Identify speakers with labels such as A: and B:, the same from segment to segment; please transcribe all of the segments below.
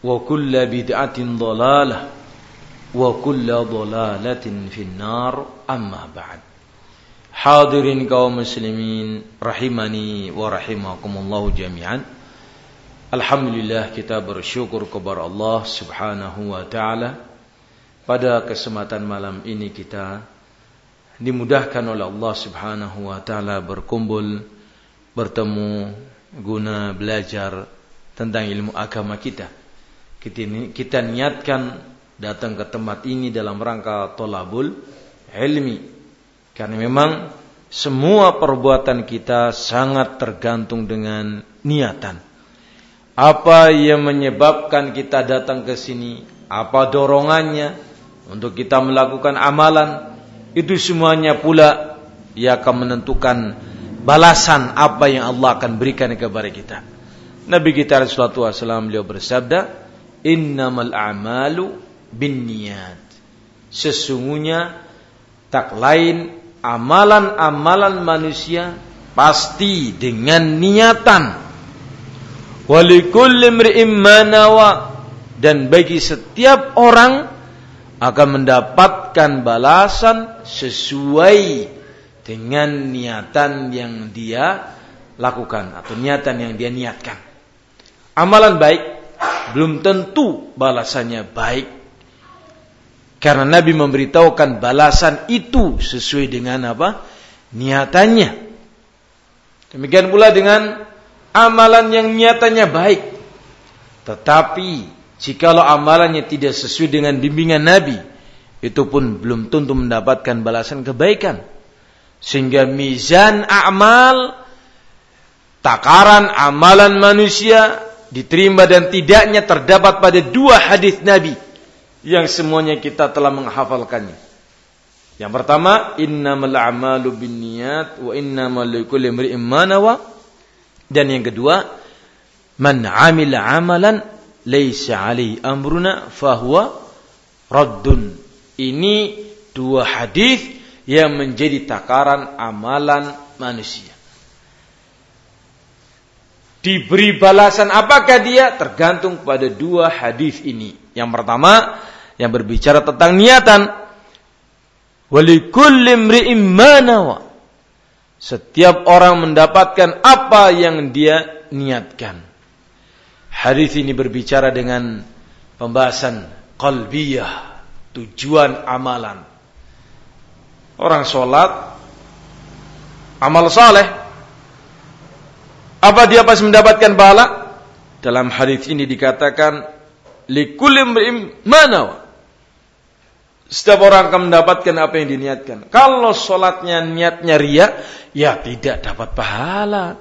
A: wa kulla bid'atin dhalalah wa kulla dhalalatin finnar. Amma ba'd. Hadirin kaum muslimin rahimani wa rahimakumullah jami'an. Alhamdulillah kita bersyukur kepada Allah subhanahu wa ta'ala. Pada kesempatan malam ini kita dimudahkan oleh Allah subhanahu wa ta'ala berkumpul bertemu guna belajar tentang ilmu agama kita. Kita, kita niatkan datang ke tempat ini dalam rangka tolabul ilmi karena memang semua perbuatan kita sangat tergantung dengan niatan. Apa yang menyebabkan kita datang ke sini? Apa dorongannya untuk kita melakukan amalan? Itu semuanya pula yang akan menentukan balasan apa yang Allah akan berikan kepada kita. Nabi kita Rasulullah SAW beliau bersabda, Innamal a'malu bin niat. Sesungguhnya tak lain amalan-amalan manusia pasti dengan niatan. Walikulli imri'in dan bagi setiap orang akan mendapatkan balasan sesuai dengan niatan yang dia lakukan atau niatan yang dia niatkan. Amalan baik belum tentu balasannya baik karena Nabi memberitahukan balasan itu sesuai dengan apa? Niatannya. Demikian pula dengan amalan yang niatannya baik. Tetapi jikalau amalannya tidak sesuai dengan bimbingan Nabi, itu pun belum tentu mendapatkan balasan kebaikan. Sehingga mizan amal, takaran amalan manusia diterima dan tidaknya terdapat pada dua hadis Nabi yang semuanya kita telah menghafalkannya. Yang pertama, innamal a'malu binniyat wa innamal likulli imri'in ma nawa. Dan yang kedua, man 'amila 'amalan laisa 'alaihi amruna fahuwa raddun. Ini dua hadis yang menjadi takaran amalan manusia. Diberi balasan apakah dia tergantung pada dua hadis ini. Yang pertama, yang berbicara tentang niatan. Setiap orang mendapatkan apa yang dia niatkan. Hadis ini berbicara dengan pembahasan qalbiyah, tujuan amalan. Orang sholat, amal saleh, apa dia pas mendapatkan pahala? Dalam hadis ini dikatakan likulim mana setiap orang akan mendapatkan apa yang diniatkan. Kalau sholatnya niatnya ria, ya tidak dapat pahala.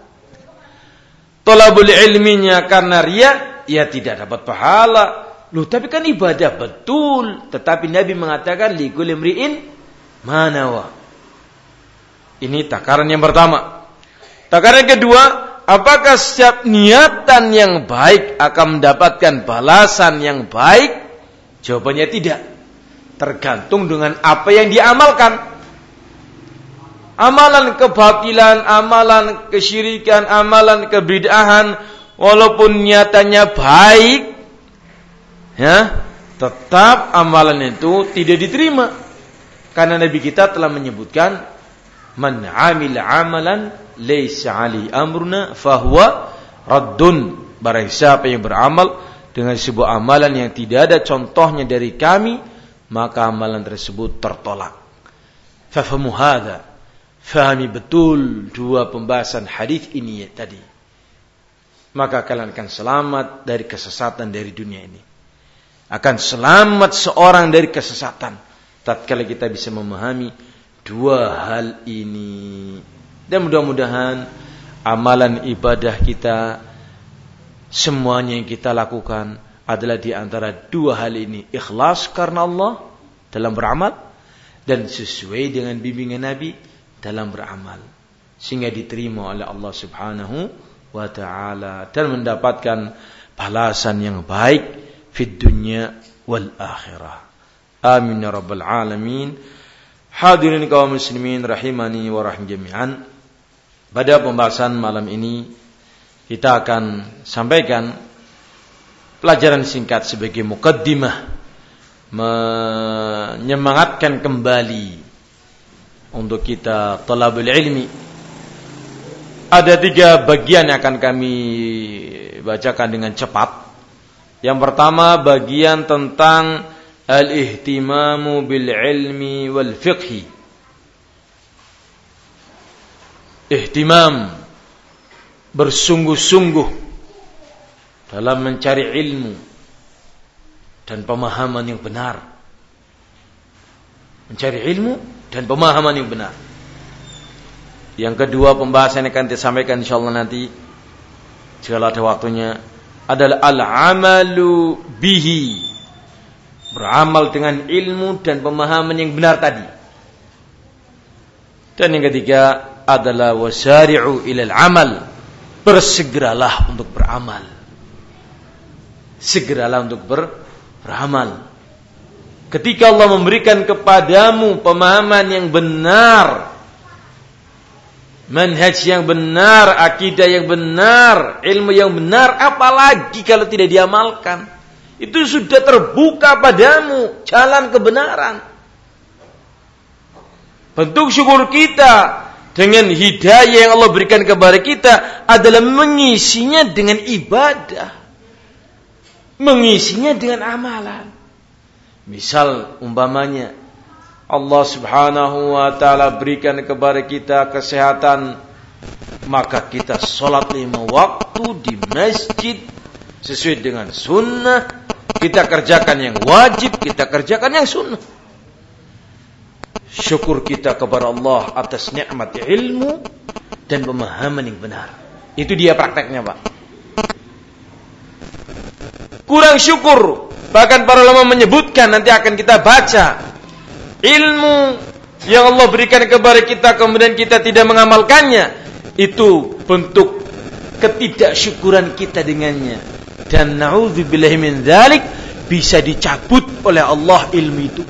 A: Tolabul ilminya karena ria, ya tidak dapat pahala. Loh, tapi kan ibadah betul. Tetapi Nabi mengatakan, Ligul imri'in manawa. Ini takaran yang pertama. Takaran kedua, apakah setiap niatan yang baik akan mendapatkan balasan yang baik? Jawabannya tidak tergantung dengan apa yang diamalkan. Amalan kebatilan, amalan kesyirikan, amalan kebid'ahan walaupun nyatanya baik ya, tetap amalan itu tidak diterima. Karena Nabi kita telah menyebutkan man amil amalan laysa ali amruna fahuwa raddun. Barang siapa yang beramal dengan sebuah amalan yang tidak ada contohnya dari kami, maka amalan tersebut tertolak. Fahamu hadha Fahami betul dua pembahasan hadis ini ya, tadi. Maka kalian akan selamat dari kesesatan dari dunia ini. Akan selamat seorang dari kesesatan. Tatkala kita bisa memahami dua hal ini. Dan mudah-mudahan amalan ibadah kita semuanya yang kita lakukan adalah di antara dua hal ini. Ikhlas karena Allah dalam beramal dan sesuai dengan bimbingan Nabi dalam beramal sehingga diterima oleh Allah Subhanahu wa taala dan mendapatkan balasan yang baik fid dunya wal akhirah. Amin ya rabbal alamin. Hadirin kaum muslimin rahimani wa rahim jami'an. Pada pembahasan malam ini kita akan sampaikan pelajaran singkat sebagai mukaddimah menyemangatkan kembali untuk kita talabul ilmi. Ada tiga bagian yang akan kami bacakan dengan cepat. Yang pertama bagian tentang al-ihtimamu bil ilmi wal fiqhi. Ihtimam bersungguh-sungguh dalam mencari ilmu dan pemahaman yang benar. Mencari ilmu dan pemahaman yang benar. Yang kedua pembahasan yang akan disampaikan insyaallah nanti jika ada waktunya adalah al-amalu bihi. Beramal dengan ilmu dan pemahaman yang benar tadi. Dan yang ketiga adalah wasari'u ilal amal. Bersegeralah untuk beramal. Segeralah untuk ber, beramal. Ketika Allah memberikan kepadamu pemahaman yang benar, manhaj yang benar, akidah yang benar, ilmu yang benar, apalagi kalau tidak diamalkan. Itu sudah terbuka padamu jalan kebenaran. Bentuk syukur kita dengan hidayah yang Allah berikan kepada kita adalah mengisinya dengan ibadah. Mengisinya dengan amalan. Misal umpamanya Allah Subhanahu wa taala berikan kepada kita kesehatan maka kita sholat lima waktu di masjid sesuai dengan sunnah kita kerjakan yang wajib kita kerjakan yang sunnah. Syukur kita kepada Allah atas nikmat ilmu dan pemahaman yang benar. Itu dia prakteknya pak. Kurang syukur Bahkan para ulama menyebutkan nanti akan kita baca ilmu yang Allah berikan kepada kita kemudian kita tidak mengamalkannya. Itu bentuk ketidaksyukuran kita dengannya dan naudzubillahi min dzalik bisa dicabut oleh Allah ilmu itu.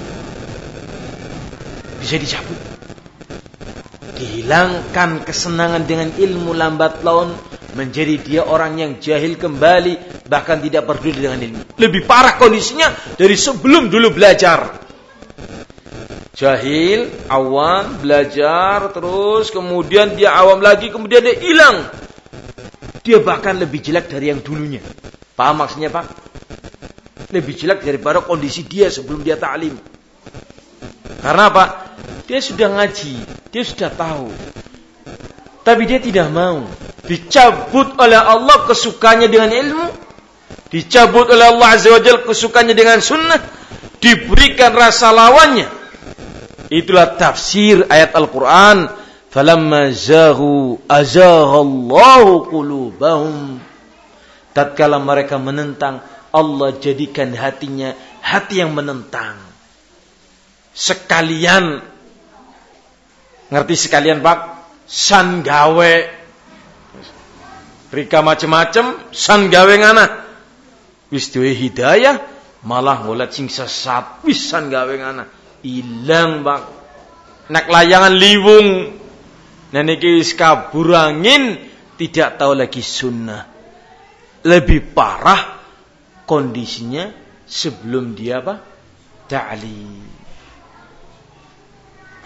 A: Bisa dicabut. Dihilangkan kesenangan dengan ilmu lambat laun menjadi dia orang yang jahil kembali bahkan tidak peduli dengan ilmu. Lebih parah kondisinya dari sebelum dulu belajar. Jahil awam belajar terus kemudian dia awam lagi kemudian dia hilang. Dia bahkan lebih jelek dari yang dulunya paham maksudnya pak lebih jelek daripada kondisi dia sebelum dia ta'lim karena apa dia sudah ngaji dia sudah tahu tapi dia tidak mau dicabut oleh Allah kesukanya dengan ilmu, dicabut oleh Allah Azza wa Jalla kesukanya dengan sunnah, diberikan rasa lawannya. Itulah tafsir ayat Al-Quran. Falamma zahu azaghallahu qulubahum. Tatkala mereka menentang, Allah jadikan hatinya hati yang menentang. Sekalian, ngerti sekalian Pak? San gawe Rika macem-macem san gawe ngana. Wis duwe hidayah malah ngolat sing sesat wis san gawe ngana. Ilang bang. Nak layangan liwung Nenek wis kabur angin, tidak tahu lagi sunnah. Lebih parah kondisinya sebelum dia apa? Ta'li.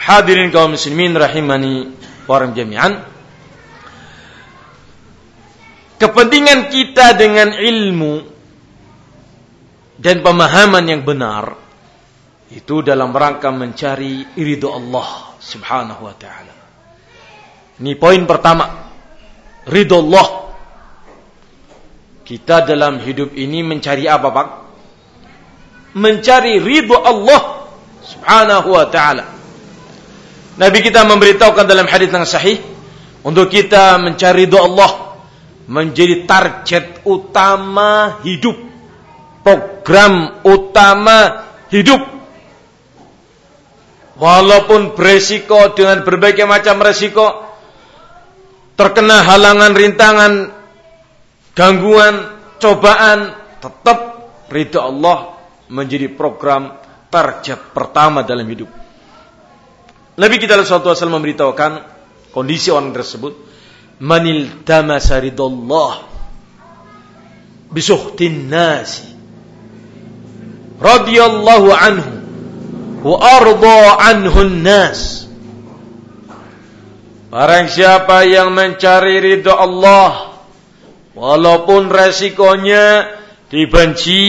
A: Hadirin kaum muslimin rahimani waram jami'an. Kepentingan kita dengan ilmu dan pemahaman yang benar itu dalam rangka mencari ridho Allah Subhanahu wa taala. Ini poin pertama. Ridho Allah. Kita dalam hidup ini mencari apa, Pak? Mencari ridho Allah Subhanahu wa taala. Nabi kita memberitahukan dalam hadis yang sahih untuk kita mencari ridho Allah menjadi target utama hidup, program utama hidup. Walaupun beresiko dengan berbagai macam resiko, terkena halangan, rintangan, gangguan, cobaan, tetap ridha Allah menjadi program target pertama dalam hidup. Nabi kita SAW memberitahukan kondisi orang tersebut manil tamasa ridallah bisuhtin nasi radhiyallahu anhu wa arda anhu nas Barang siapa yang mencari ridho Allah walaupun resikonya dibenci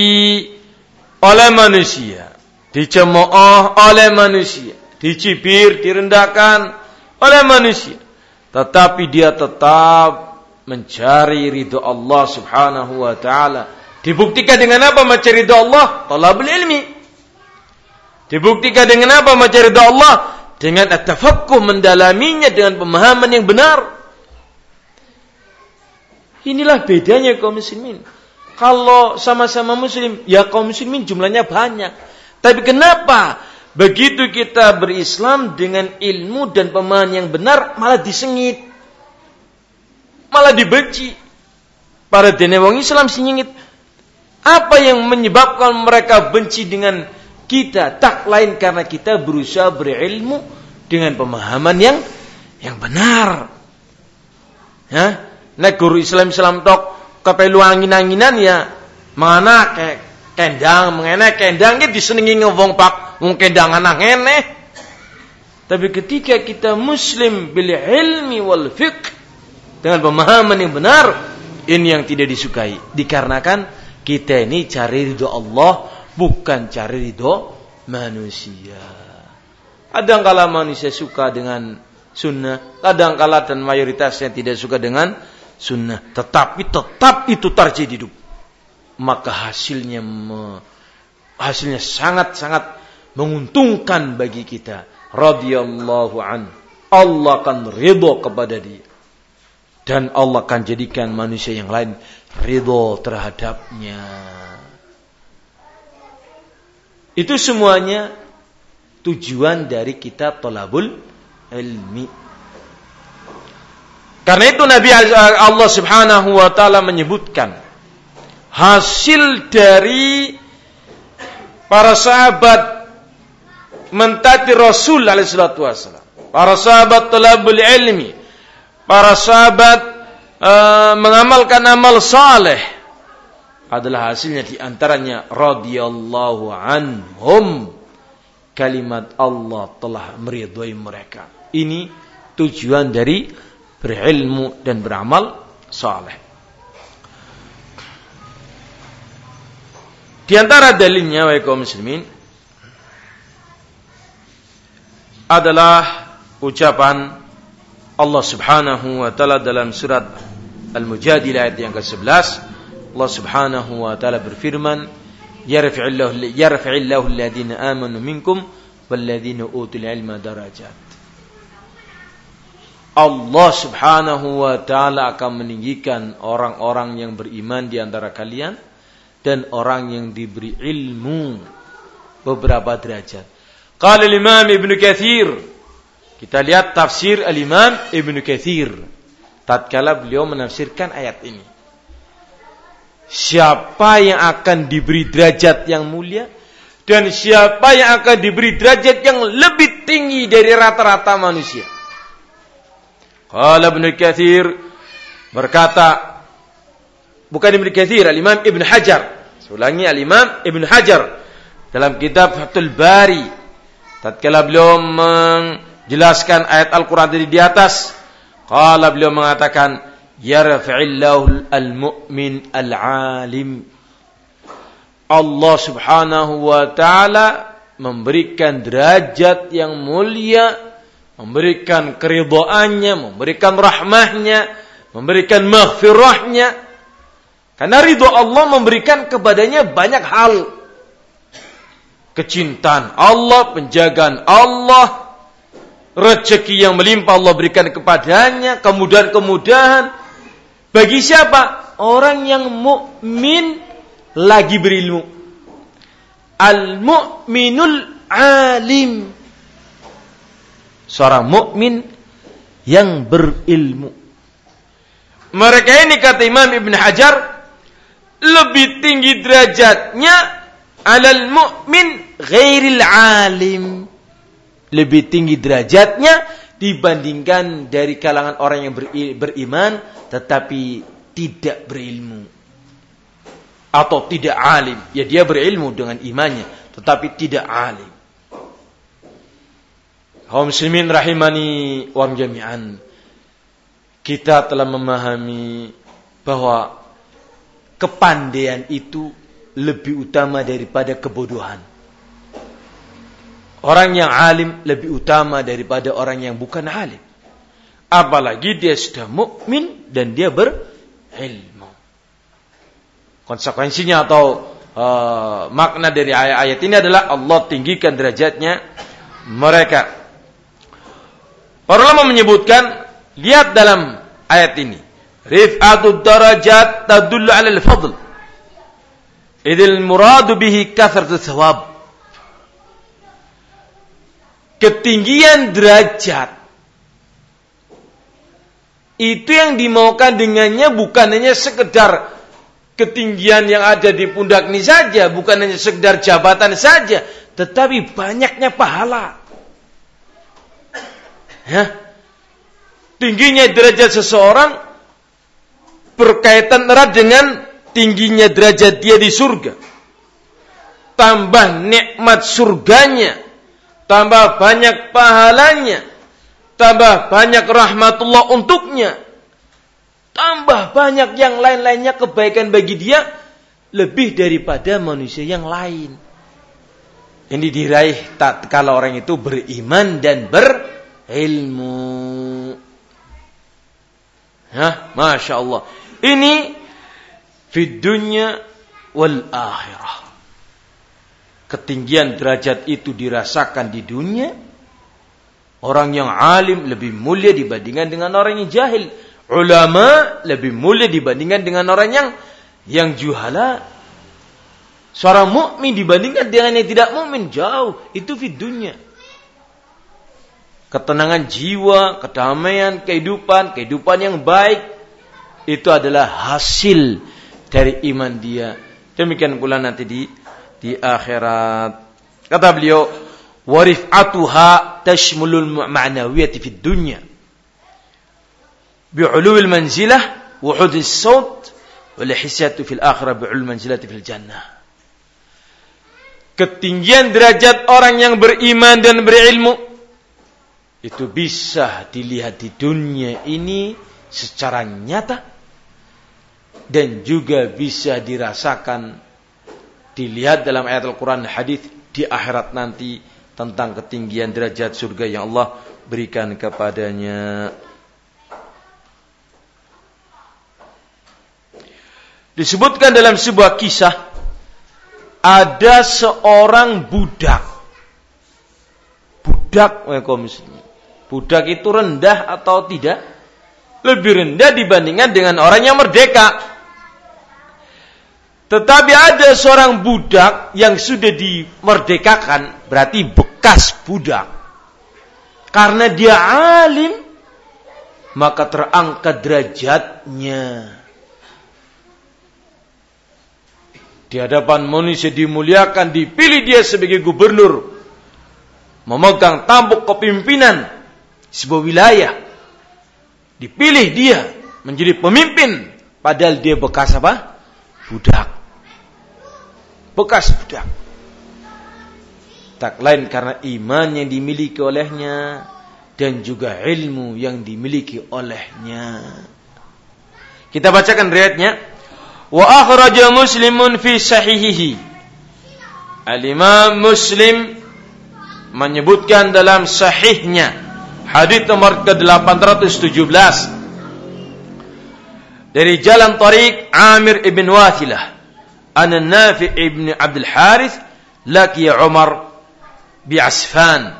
A: oleh manusia, dicemooh oleh manusia, dicibir, direndahkan oleh manusia, tetapi dia tetap mencari ridho Allah Subhanahu wa taala. Dibuktikan dengan apa mencari ridho Allah? Talabul ilmi. Dibuktikan dengan apa mencari ridho Allah? Dengan at-tafakkuh mendalaminya dengan pemahaman yang benar. Inilah bedanya kaum muslimin. Kalau sama-sama muslim, ya kaum muslimin jumlahnya banyak. Tapi kenapa Begitu kita berislam dengan ilmu dan pemahaman yang benar malah disengit. Malah dibenci. Para dene wong Islam sinyingit. Apa yang menyebabkan mereka benci dengan kita? Tak lain karena kita berusaha berilmu dengan pemahaman yang yang benar. Ya, nek guru Islam Islam tok kepelu angin-anginan ya mana kayak kendang mengenai kendang gitu disenengi ngomong pak mungkin jangan ngene. Tapi ketika kita muslim bil ilmi wal fiqh dengan pemahaman yang benar, ini yang tidak disukai. Dikarenakan kita ini cari ridho Allah, bukan cari ridho manusia. Kadang-kala manusia suka dengan sunnah, kadang-kala dan mayoritasnya tidak suka dengan sunnah. Tetapi tetap itu terjadi hidup. Maka hasilnya hasilnya sangat-sangat menguntungkan bagi kita. Radhiyallahu an. Allah akan ridho kepada dia. Dan Allah akan jadikan manusia yang lain ridho terhadapnya. Itu semuanya tujuan dari kita tolabul ilmi karena itu Nabi Allah Subhanahu wa taala menyebutkan hasil dari para sahabat mentaati Rasul alaihi salatu wasallam. Para sahabat talabul ilmi, para sahabat uh, mengamalkan amal saleh adalah hasilnya di antaranya radhiyallahu anhum kalimat Allah telah meridhai mereka. Ini tujuan dari berilmu dan beramal saleh. Di antara dalilnya wa kaum muslimin adalah ucapan Allah Subhanahu wa taala dalam surat Al-Mujadilah ayat yang ke-11 Allah Subhanahu wa taala berfirman yarfa'illahu yarfa'illahu alladhina amanu minkum walladhina utul ilma darajat Allah Subhanahu wa taala akan meninggikan orang-orang yang beriman di antara kalian dan orang yang diberi ilmu beberapa derajat Qala imam Ibn Kathir. Kita lihat tafsir al-Imam Ibn Kathir. Tatkala beliau menafsirkan ayat ini. Siapa yang akan diberi derajat yang mulia dan siapa yang akan diberi derajat yang lebih tinggi dari rata-rata manusia. Qala Ibnu Katsir berkata bukan Ibnu Katsir, Al-Imam Ibnu Hajar. Ulangi Al-Imam Ibnu Hajar dalam kitab Fathul Bari tatkala beliau menjelaskan ayat Al-Qur'an tadi di atas, qala beliau mengatakan yarfa'illahu al-mu'min al-alim. Allah Subhanahu wa taala memberikan derajat yang mulia, memberikan keridhaannya, memberikan rahmahnya, memberikan maghfirahnya. Karena ridho Allah memberikan kepadanya banyak hal. Kecintaan Allah, penjagaan Allah, rezeki yang melimpah Allah berikan kepadanya, kemudahan-kemudahan. Bagi siapa? Orang yang mukmin lagi berilmu al-mu'minul alim. Seorang mukmin yang berilmu. Mereka ini kata Imam Ibn Hajar lebih tinggi derajatnya alal mu'min ghairil alim. Lebih tinggi derajatnya dibandingkan dari kalangan orang yang beriman tetapi tidak berilmu atau tidak alim. Ya dia berilmu dengan imannya, tetapi tidak alim. Kaum muslimin rahimani wa jami'an. Kita telah memahami bahwa kepandaian itu lebih utama daripada kebodohan. Orang yang alim lebih utama daripada orang yang bukan alim. Apalagi dia sudah mukmin dan dia berilmu. Konsekuensinya atau uh, makna dari ayat-ayat ini adalah Allah tinggikan derajatnya mereka. Para ulama menyebutkan lihat dalam ayat ini. Rif'atud darajat tadullu 'ala al-fadl. Idil muradu bihi kathratu thawab. Ketinggian derajat itu yang dimaukan dengannya bukan hanya sekedar ketinggian yang ada di pundak ini saja, bukan hanya sekedar jabatan saja, tetapi banyaknya pahala. Ya. Tingginya derajat seseorang berkaitan erat dengan tingginya derajat dia di surga. Tambah nikmat surganya, tambah banyak pahalanya, tambah banyak rahmatullah untuknya, Tambah banyak yang lain-lainnya kebaikan bagi dia lebih daripada manusia yang lain. Ini diraih tak kalau orang itu beriman dan berilmu. Hah, masya Allah. Ini fid dunya wal akhirah. Ketinggian derajat itu dirasakan di dunia. Orang yang alim lebih mulia dibandingkan dengan orang yang jahil ulama lebih mulia dibandingkan dengan orang yang yang juhala. Seorang mukmin dibandingkan dengan yang tidak mukmin jauh. Itu fidunya. Ketenangan jiwa, kedamaian, kehidupan, kehidupan yang baik itu adalah hasil dari iman dia. Demikian pula nanti di di akhirat. Kata beliau, warifatuha tashmulul ma'nawiyati fid dunya bi'ulul manzilah wa hudis saut wal hisyatu fil akhirah bi'ul manzilati fil jannah. Ketinggian derajat orang yang beriman dan berilmu itu bisa dilihat di dunia ini secara nyata dan juga bisa dirasakan dilihat dalam ayat Al-Quran hadis di akhirat nanti tentang ketinggian derajat surga yang Allah berikan kepadanya. Disebutkan dalam sebuah kisah ada seorang budak. Budak, budak itu rendah atau tidak? Lebih rendah dibandingkan dengan orang yang merdeka. Tetapi ada seorang budak yang sudah dimerdekakan, berarti bekas budak. Karena dia alim, maka terangkat derajatnya Di hadapan manusia dimuliakan, dipilih dia sebagai gubernur. Memegang tampuk kepimpinan sebuah wilayah. Dipilih dia menjadi pemimpin padahal dia bekas apa? Budak. Bekas budak. Tak lain karena iman yang dimiliki olehnya dan juga ilmu yang dimiliki olehnya. Kita bacakan riwayatnya. Wa akhraja Muslimun fi sahihihi. Al-Imam Muslim menyebutkan dalam sahihnya hadis nomor ke-817 dari jalan Tariq Amir ibn Wathilah. An Nafi ibn Abdul Harith laki Umar bi Asfan.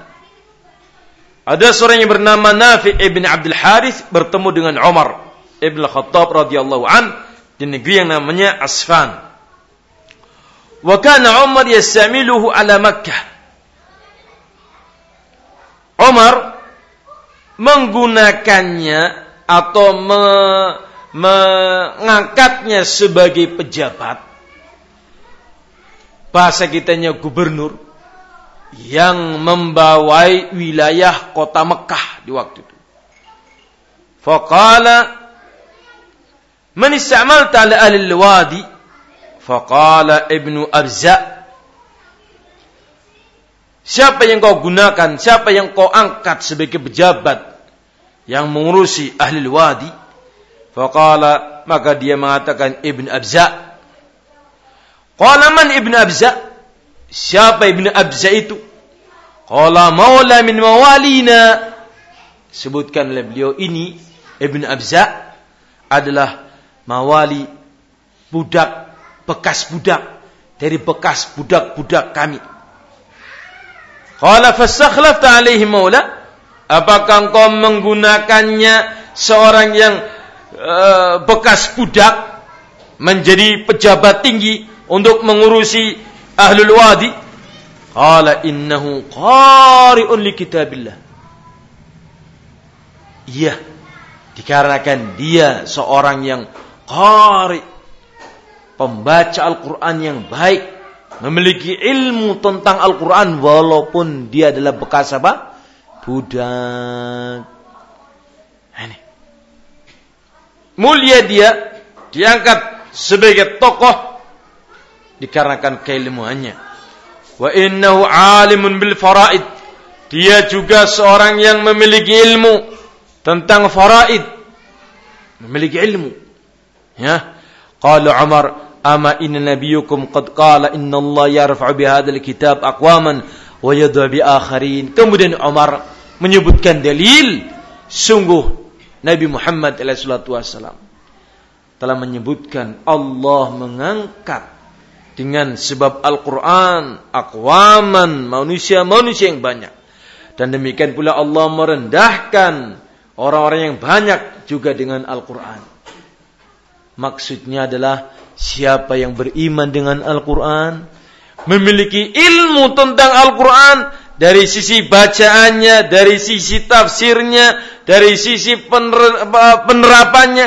A: Ada seorang yang bernama Nafi ibn Abdul Harith bertemu dengan Umar ibn Khattab radhiyallahu an di negeri yang namanya Asfan. Wa kana Umar yastamiluhu ala Makkah. Umar menggunakannya atau me, mengangkatnya sebagai pejabat bahasa kitanya gubernur yang membawai wilayah kota Mekah di waktu itu. Faqala Man istamalta ala al-wadi? Faqala Ibnu Abza Siapa yang kau gunakan, siapa yang kau angkat sebagai pejabat yang mengurusi ahli wadi? Faqala maka dia mengatakan Ibn Abza. Qala man Ibn Abza? Siapa Ibn Abza itu? Qala maula min mawalina. Sebutkan oleh beliau ini Ibn Abza adalah mawali budak bekas budak dari bekas budak-budak kami Qala fastakhlafta alaihi maula? Apakah engkau menggunakannya seorang yang uh, bekas budak menjadi pejabat tinggi untuk mengurusi ahlul wadi? Qala innahu qari'un li kitabillah. Iya, dikarenakan dia seorang yang qari, pembaca Al-Quran yang baik, memiliki ilmu tentang Al-Quran walaupun dia adalah bekas apa? Budak. Ini. Mulia dia diangkat sebagai tokoh dikarenakan keilmuannya. Wa innahu alimun bil faraid. Dia juga seorang yang memiliki ilmu tentang faraid. Memiliki ilmu. Ya. Qala Umar ama inna nabiyukum qad qala inna Allah yarfa'u bi hadzal kitab aqwaman wa yadhu bi akharin. Kemudian Umar menyebutkan dalil sungguh Nabi Muhammad SAW telah menyebutkan Allah mengangkat dengan sebab Al-Quran akwaman manusia-manusia yang banyak. Dan demikian pula Allah merendahkan orang-orang yang banyak juga dengan Al-Quran. Maksudnya adalah Siapa yang beriman dengan Al-Quran, memiliki ilmu tentang Al-Quran, dari sisi bacaannya, dari sisi tafsirnya, dari sisi penerapannya,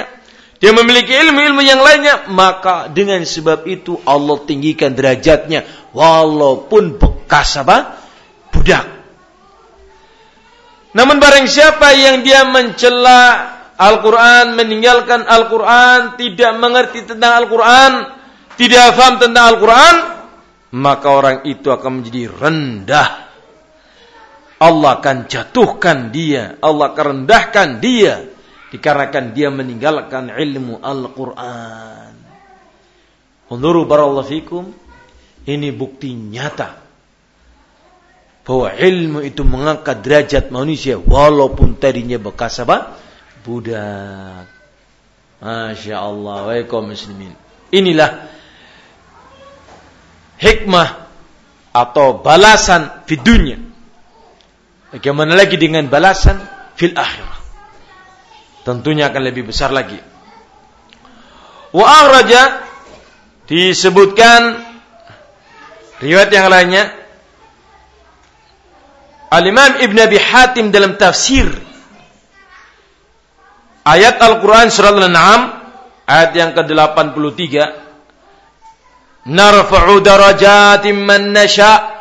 A: dia memiliki ilmu-ilmu yang lainnya, maka dengan sebab itu Allah tinggikan derajatnya, walaupun bekas apa? Budak. Namun barang siapa yang dia mencela Al-Quran, meninggalkan Al-Quran, tidak mengerti tentang Al-Quran, tidak paham tentang Al-Quran, maka orang itu akan menjadi rendah. Allah akan jatuhkan dia, Allah akan rendahkan dia, dikarenakan dia meninggalkan ilmu Al-Quran. Unzuru barallahu ini bukti nyata bahwa ilmu itu mengangkat derajat manusia walaupun tadinya bekas apa? Budak. Masya Allah, muslimin. Inilah hikmah atau balasan di dunia. Bagaimana lagi dengan balasan fil akhirah? Tentunya akan lebih besar lagi. Wa akhraja disebutkan riwayat yang lainnya Al-Imam Ibn Abi Hatim dalam tafsir Ayat Al-Quran surat Al-An'am ayat yang ke-83 Narfa'u darajatim man nasha'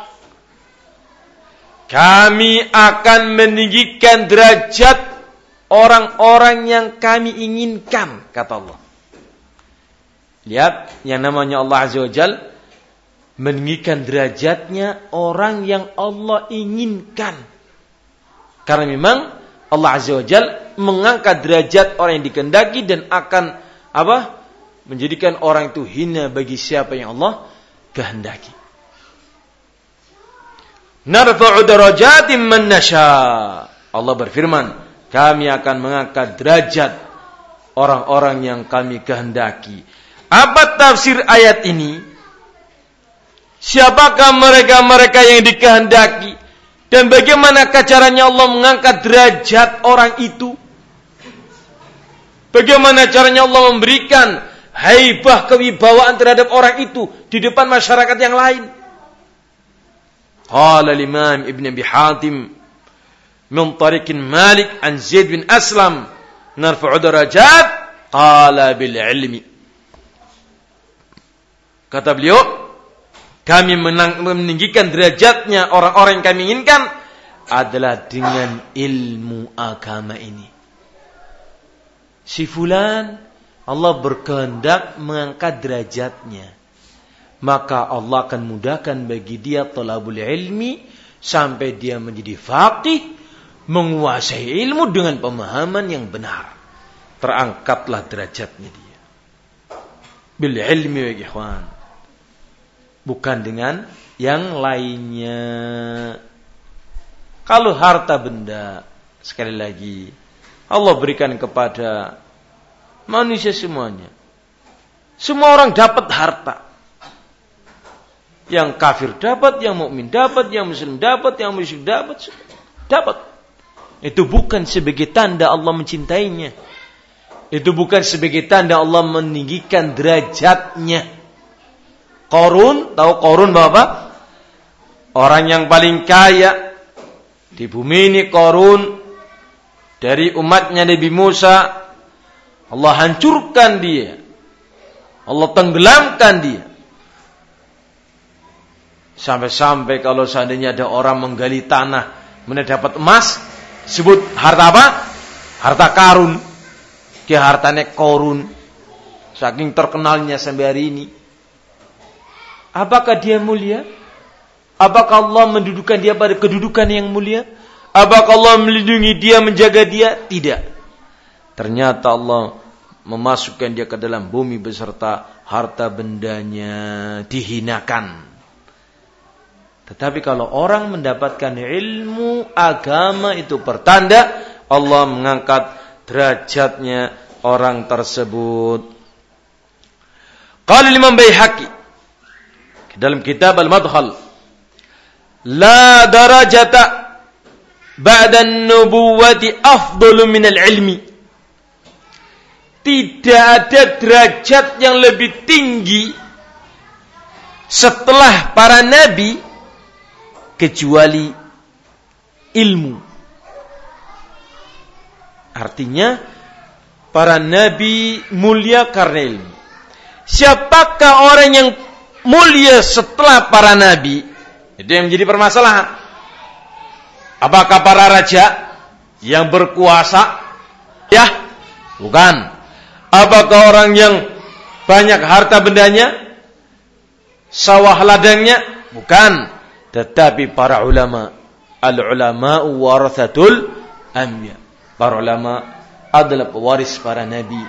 A: Kami akan meninggikan derajat orang-orang yang kami inginkan kata Allah. Lihat yang namanya Allah Azza wa Jal meninggikan derajatnya orang yang Allah inginkan. Karena memang Allah Azza wa Jal mengangkat derajat orang yang dikendaki dan akan apa? menjadikan orang itu hina bagi siapa yang Allah kehendaki. Narfa'u darajatin man nasha. Allah berfirman, kami akan mengangkat derajat orang-orang yang kami kehendaki. Apa tafsir ayat ini? Siapakah mereka-mereka yang dikehendaki? Dan bagaimana caranya Allah mengangkat derajat orang itu? Bagaimana caranya Allah memberikan haibah kewibawaan terhadap orang itu di depan masyarakat yang lain? Qala Imam Ibn Abi Hatim min tariqin Malik an Zaid bin Aslam narfa'u darajat qala bil ilmi. Kata beliau, kami menang, meninggikan derajatnya orang-orang yang kami inginkan adalah dengan ilmu agama ini. Si fulan Allah berkehendak mengangkat derajatnya. Maka Allah akan mudahkan bagi dia talabul ilmi sampai dia menjadi faqih menguasai ilmu dengan pemahaman yang benar. Terangkatlah derajatnya dia. Bil ilmi wa ikhwan bukan dengan yang lainnya kalau harta benda sekali lagi Allah berikan kepada manusia semuanya semua orang dapat harta yang kafir dapat, yang mukmin dapat, yang muslim dapat, yang musyrik dapat, dapat. Itu bukan sebagai tanda Allah mencintainya. Itu bukan sebagai tanda Allah meninggikan derajatnya. Korun, tahu korun bapak? Orang yang paling kaya di bumi ini korun dari umatnya Nabi Musa. Allah hancurkan dia. Allah tenggelamkan dia. Sampai-sampai kalau seandainya ada orang menggali tanah, mendapat emas, sebut harta apa? Harta karun. Dia hartanya korun. Saking terkenalnya sampai hari ini. Apakah dia mulia? Apakah Allah mendudukan dia pada kedudukan yang mulia? Apakah Allah melindungi dia, menjaga dia? Tidak. Ternyata Allah memasukkan dia ke dalam bumi beserta harta bendanya dihinakan. Tetapi kalau orang mendapatkan ilmu agama itu pertanda Allah mengangkat derajatnya orang tersebut. Qala Imam Baihaqi dalam kitab Al-Madkhal la darajata ba'da an-nubuwati afdalu min al-ilmi. Tidak ada derajat yang lebih tinggi setelah para nabi kecuali ilmu. Artinya para nabi mulia karena ilmu. Siapakah orang yang mulia setelah para nabi? Itu yang menjadi permasalahan. Apakah para raja yang berkuasa? Ya, bukan. Apakah orang yang banyak harta bendanya? Sawah ladangnya? Bukan. Tetapi para ulama, al-ulama warathatul anbiya. Para ulama adalah pewaris para nabi.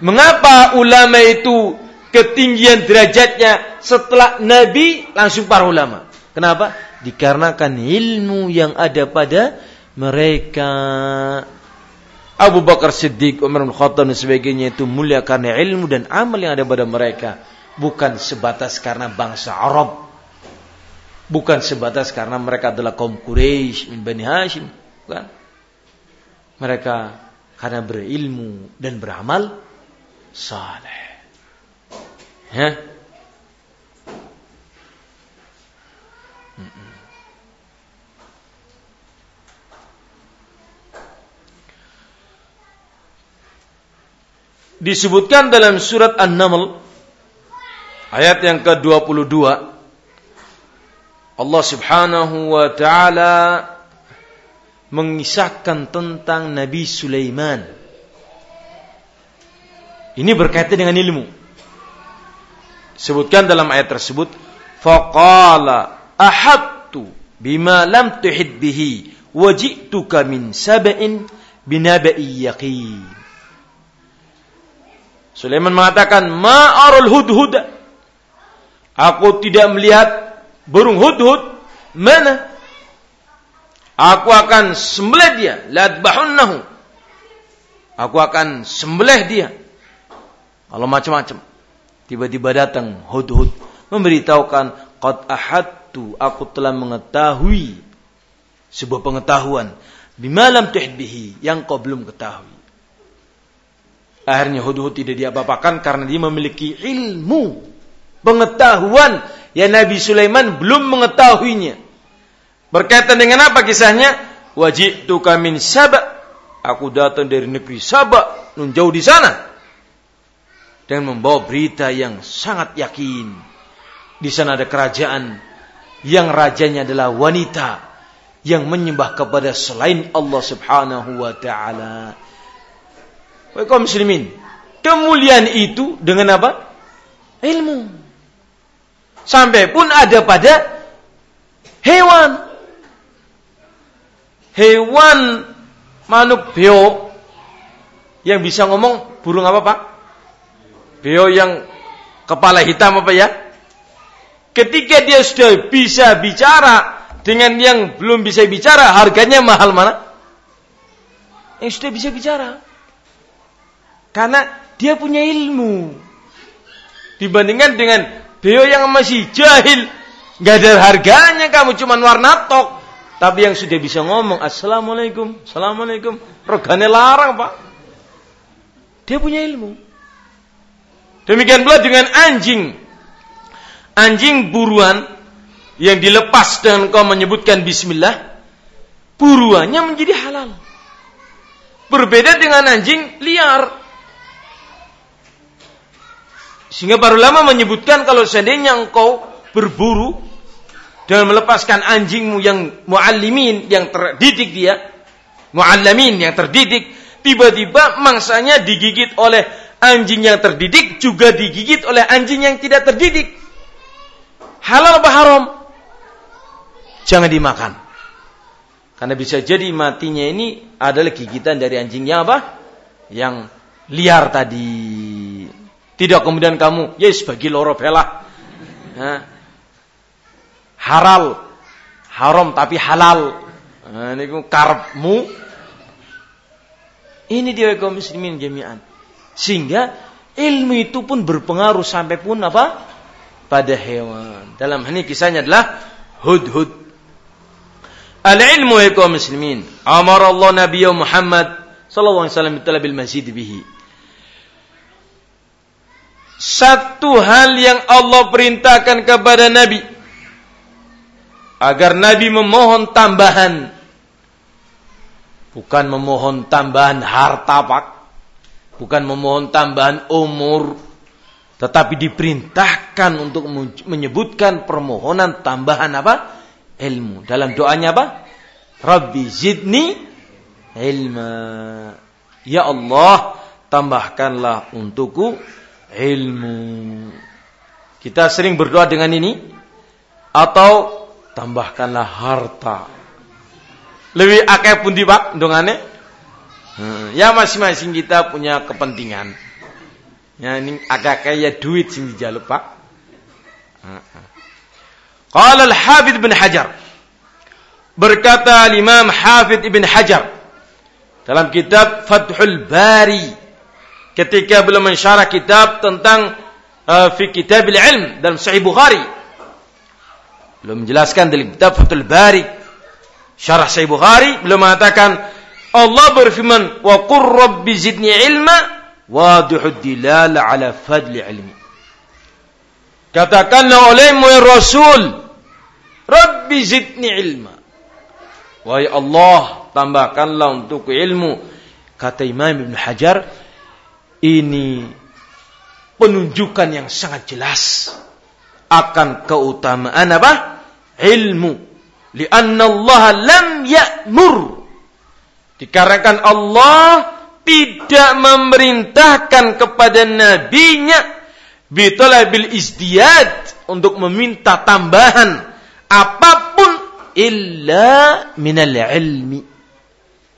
A: Mengapa ulama itu ketinggian derajatnya setelah nabi langsung para ulama? Kenapa? Dikarenakan ilmu yang ada pada mereka. Abu Bakar Siddiq, Umar bin Khattab dan sebagainya itu mulia karena ilmu dan amal yang ada pada mereka. Bukan sebatas karena bangsa Arab Bukan sebatas karena mereka adalah kaum Quraisy min Bani Hashim. Bukan. Mereka karena berilmu dan beramal saleh. Ya. Disebutkan dalam surat An-Naml ayat yang ke-22 Allah Subhanahu wa taala mengisahkan tentang Nabi Sulaiman. Ini berkaitan dengan ilmu. Sebutkan dalam ayat tersebut, faqala ahadtu bima lam tuhid bihi wajituka min sab'in binaba'i yaqin. Sulaiman mengatakan, "Ma'arul hudhud." Aku tidak melihat burung hudhud. Mana? Aku akan sembelih dia, ladbahunnahu. Aku akan sembelih dia. Kalau macam-macam. Tiba-tiba datang hudhud memberitahukan qad ahadtu aku telah mengetahui sebuah pengetahuan bimalam tuhbihi yang kau belum ketahui. Akhirnya hudhud tidak diapa-apakan karena dia memiliki ilmu, pengetahuan yang Nabi Sulaiman belum mengetahuinya. Berkaitan dengan apa kisahnya? Wajib min Sabak. Aku datang dari negeri Sabak, nun jauh di sana dan membawa berita yang sangat yakin. Di sana ada kerajaan yang rajanya adalah wanita yang menyembah kepada selain Allah Subhanahu wa taala. Wahai muslimin, kemuliaan itu dengan apa? Ilmu. Sampai pun ada pada hewan. Hewan manuk beo yang bisa ngomong burung apa pak? Beliau yang kepala hitam apa ya? Ketika dia sudah bisa bicara dengan yang belum bisa bicara, harganya mahal mana? Yang sudah bisa bicara. Karena dia punya ilmu. Dibandingkan dengan beliau yang masih jahil, nggak ada harganya kamu cuma warna tok. Tapi yang sudah bisa ngomong, Assalamualaikum, Assalamualaikum, regane larang pak. Dia punya ilmu. Demikian pula dengan anjing. Anjing buruan yang dilepas dengan kau menyebutkan bismillah, buruannya menjadi halal. Berbeda dengan anjing liar. Sehingga para ulama menyebutkan kalau seandainya engkau berburu dan melepaskan anjingmu yang muallimin yang terdidik dia, muallamin yang terdidik, tiba-tiba mangsanya digigit oleh anjing yang terdidik juga digigit oleh anjing yang tidak terdidik. Halal apa haram? Jangan dimakan. Karena bisa jadi matinya ini adalah gigitan dari anjing yang apa? Yang liar tadi. Tidak kemudian kamu, ya sebagai loro bela. Haral. Haram tapi halal. Nah, ini karepmu. Ini dia kaum muslimin jami'an. Sehingga ilmu itu pun berpengaruh sampai pun apa? Pada hewan. Dalam ini kisahnya adalah hudhud. Al-ilmu ya muslimin. Amar Allah Nabi Muhammad sallallahu alaihi wasallam masjid bihi. Satu hal yang Allah perintahkan kepada Nabi agar Nabi memohon tambahan bukan memohon tambahan harta pak bukan memohon tambahan umur, tetapi diperintahkan untuk menyebutkan permohonan tambahan apa? Ilmu. Dalam doanya apa? Rabbi zidni ilma. Ya Allah, tambahkanlah untukku ilmu. Kita sering berdoa dengan ini atau tambahkanlah harta. Lebih akeh pun di Pak dongane ya masing-masing kita punya kepentingan. Ya ini agak kayak duit sing dijaluk Pak. Qala al-Hafidh bin Hajar. Berkata Imam Hafidh Ibn Hajar dalam kitab Fathul Bari ketika belum mensyarah kitab tentang uh, fi kitab ilm dalam Sahih Bukhari. Belum menjelaskan dalam kitab Fathul Bari syarah Sahih Bukhari belum mengatakan Allah berfirman, "Wa qur rabbi zidni ilma wadihud dilala ala fadli ilmi." Katakanlah olehmu ya Rasul, Rabbi zidni ilma. Wahai Allah, tambahkanlah untuk ilmu. Kata Imam Ibn Hajar, ini penunjukan yang sangat jelas akan keutamaan apa? Ilmu. Lianna Allah lam ya'mur Dikarenakan Allah tidak memerintahkan kepada nabinya bitolabil izdiyad untuk meminta tambahan apa pun illa minal ilmi.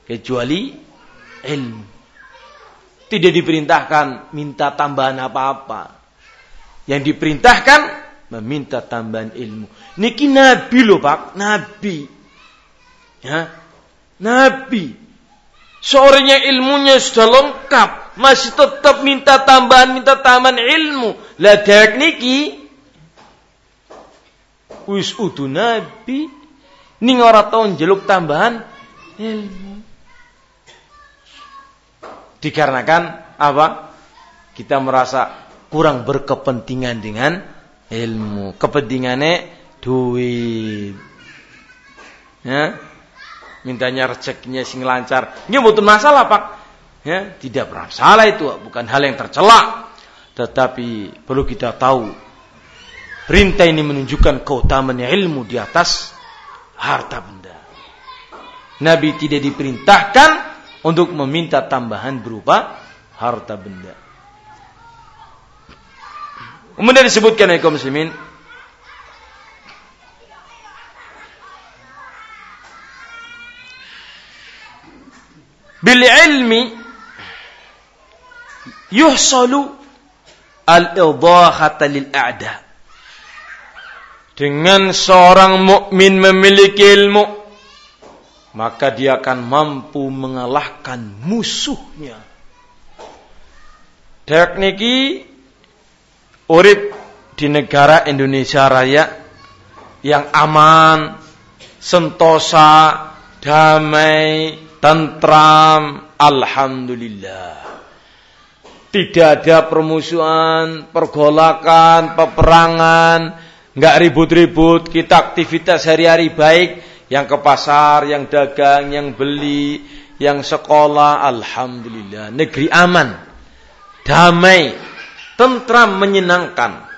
A: Kecuali ilmu. Tidak diperintahkan minta tambahan apa-apa. Yang diperintahkan meminta tambahan ilmu. Niki nabi loh Pak. Nabi. Ya. Nabi Seorang yang ilmunya sudah lengkap, masih tetap minta tambahan, minta tambahan ilmu. Lah tekniki wis udu nabi ning ora tau njeluk tambahan ilmu. Dikarenakan apa? Kita merasa kurang berkepentingan dengan ilmu. Kepentingannya duit. Ya, mintanya rezekinya sing lancar. Ini butuh masalah, Pak. Ya, tidak bermasalah itu, bukan hal yang tercela. Tetapi perlu kita tahu perintah ini menunjukkan keutamaan ilmu di atas harta benda. Nabi tidak diperintahkan untuk meminta tambahan berupa harta benda. Kemudian disebutkan oleh kaum muslimin bil ilmi yuhsalu al-idahata lil a'da. Dengan seorang mukmin memiliki ilmu, maka dia akan mampu mengalahkan musuhnya. Tekniki urip di negara Indonesia Raya yang aman, sentosa, damai, tentram, alhamdulillah. Tidak ada permusuhan, pergolakan, peperangan, nggak ribut-ribut, kita aktivitas hari-hari baik, yang ke pasar, yang dagang, yang beli, yang sekolah, alhamdulillah. Negeri aman, damai, tentram, menyenangkan.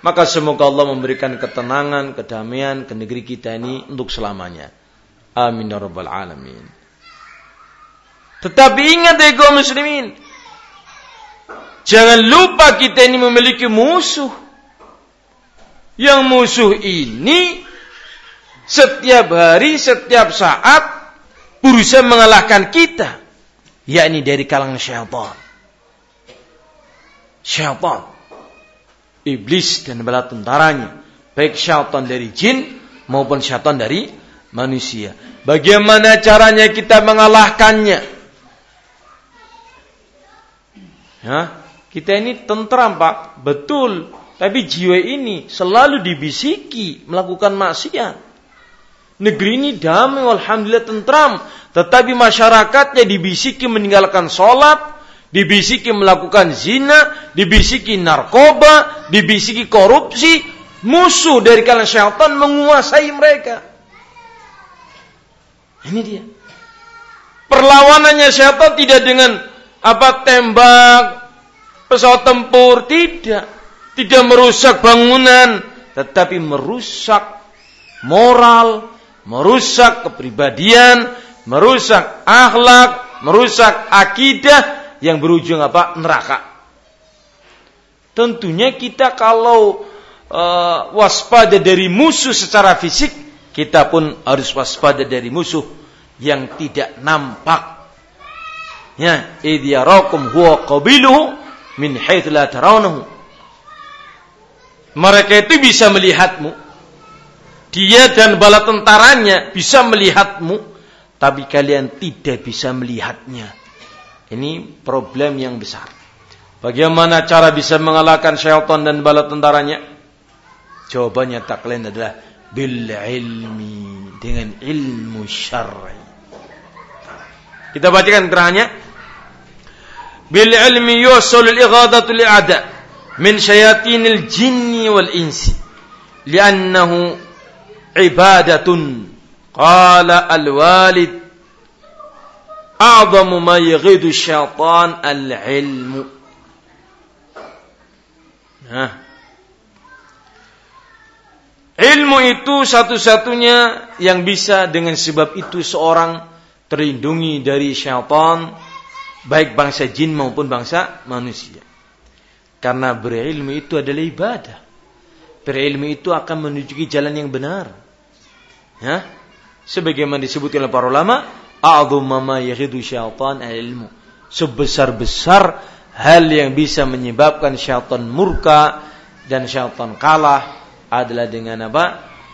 A: Maka semoga Allah memberikan ketenangan, kedamaian ke negeri kita ini untuk selamanya. Amin ya rabbal alamin. Tetapi ingat ya kaum muslimin. Jangan lupa kita ini memiliki musuh. Yang musuh ini setiap hari, setiap saat berusaha mengalahkan kita. Yakni dari kalangan syaitan. Syaitan. Iblis dan bala tentaranya. Baik syaitan dari jin maupun syaitan dari manusia. Bagaimana caranya kita mengalahkannya? Ya, kita ini tentram pak, betul. Tapi jiwa ini selalu dibisiki melakukan maksiat. Negeri ini damai, alhamdulillah tentram. Tetapi masyarakatnya dibisiki meninggalkan sholat, dibisiki melakukan zina, dibisiki narkoba, dibisiki korupsi. Musuh dari kalangan syaitan menguasai mereka. Ini dia. Perlawanannya syaitan tidak dengan apa tembak, pesawat tempur, tidak. Tidak merusak bangunan, tetapi merusak moral, merusak kepribadian, merusak akhlak, merusak akidah yang berujung apa? neraka. Tentunya kita kalau uh, waspada dari musuh secara fisik, kita pun harus waspada dari musuh yang tidak nampak Ya, idh yarakum huwa qabiluhu min haitsu la tarawnahu. Mereka itu bisa melihatmu. Dia dan bala tentaranya bisa melihatmu, tapi kalian tidak bisa melihatnya. Ini problem yang besar. Bagaimana cara bisa mengalahkan syaitan dan bala tentaranya? Jawabannya tak lain adalah bil ilmi dengan ilmu syar'i. Kita bacakan kerahnya bil ilmi yusul al ighadatu li ada min syayatin al jinni wal insi li'annahu ibadatun. Qala al walid a'zamu ma yaghidu syaitan al ilmu nah. Ilmu itu satu-satunya yang bisa dengan sebab itu seorang terlindungi dari syaitan baik bangsa jin maupun bangsa manusia. Karena berilmu itu adalah ibadah. Berilmu itu akan menuju jalan yang benar. Ya? Sebagaimana disebutkan oleh para ulama, a'dhamu ma yahidu syaitan ilmu. Sebesar-besar hal yang bisa menyebabkan syaitan murka dan syaitan kalah adalah dengan apa?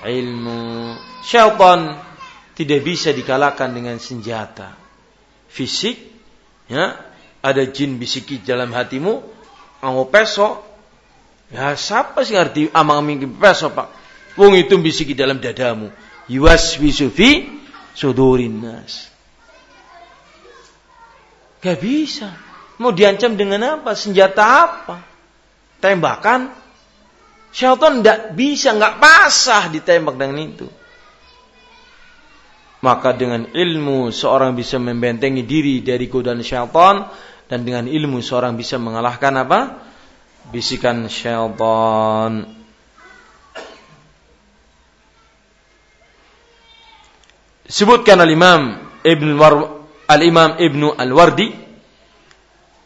A: Ilmu. Syaitan tidak bisa dikalahkan dengan senjata fisik. Ya, ada jin bisiki dalam hatimu, anggo peso. Ya, siapa sih ngerti amang aming peso, Pak? Wong itu bisiki dalam dadamu. Yuwas wisufi sudurin nas. Gak bisa. Mau diancam dengan apa? Senjata apa? Tembakan? Syaitan tidak bisa, nggak pasah ditembak dengan itu. Maka dengan ilmu seorang bisa membentengi diri dari godaan syaitan dan dengan ilmu seorang bisa mengalahkan apa? Bisikan syaitan. Sebutkan al-Imam Ibn Al-Imam Ibnu Al-Wardi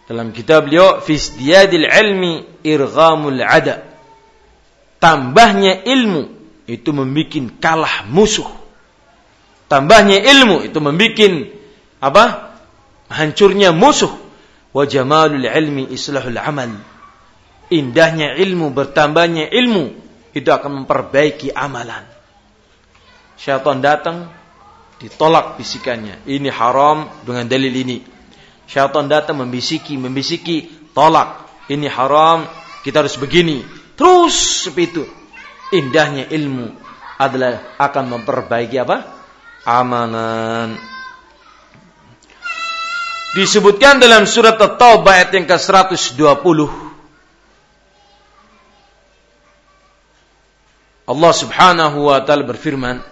A: dalam kitab beliau Fisdiyadil Ilmi Irghamul Ada. Tambahnya ilmu itu membuat kalah musuh. Tambahnya ilmu itu membuat apa? Hancurnya musuh. Wa jamalul ilmi islahul amal. Indahnya ilmu, bertambahnya ilmu itu akan memperbaiki amalan. Syaitan datang, ditolak bisikannya. Ini haram dengan dalil ini. Syaitan datang membisiki, membisiki, tolak. Ini haram, kita harus begini. Terus seperti itu. Indahnya ilmu adalah akan memperbaiki apa? amanan Disebutkan dalam surat At-Taubah ayat yang ke-120. Allah Subhanahu wa taala berfirman,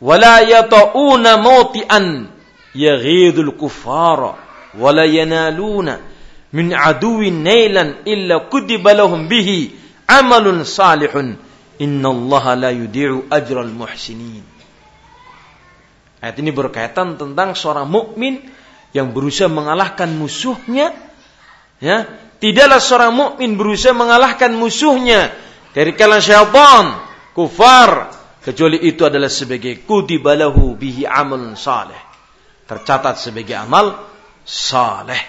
A: "Wala yata'una mawti'an yaghidul kuffara wala yanaluna min aduwin nailan illa kutiba lahum bihi amalun salihun innallaha la yudi'u ajral muhsinin." Ayat ini berkaitan tentang seorang mukmin yang berusaha mengalahkan musuhnya. Ya, tidaklah seorang mukmin berusaha mengalahkan musuhnya dari kalangan syaitan, kufar, kecuali itu adalah sebagai kudibalahu bihi amal saleh. Tercatat sebagai amal saleh.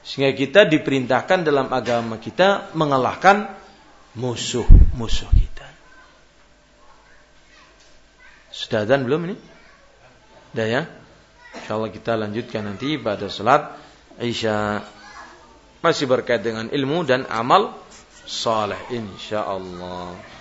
A: Sehingga kita diperintahkan dalam agama kita mengalahkan musuh-musuh kita. Sudah dan belum ini sudah ya? Insyaallah kita lanjutkan nanti pada salat isya. Masih berkait dengan ilmu dan amal saleh insyaallah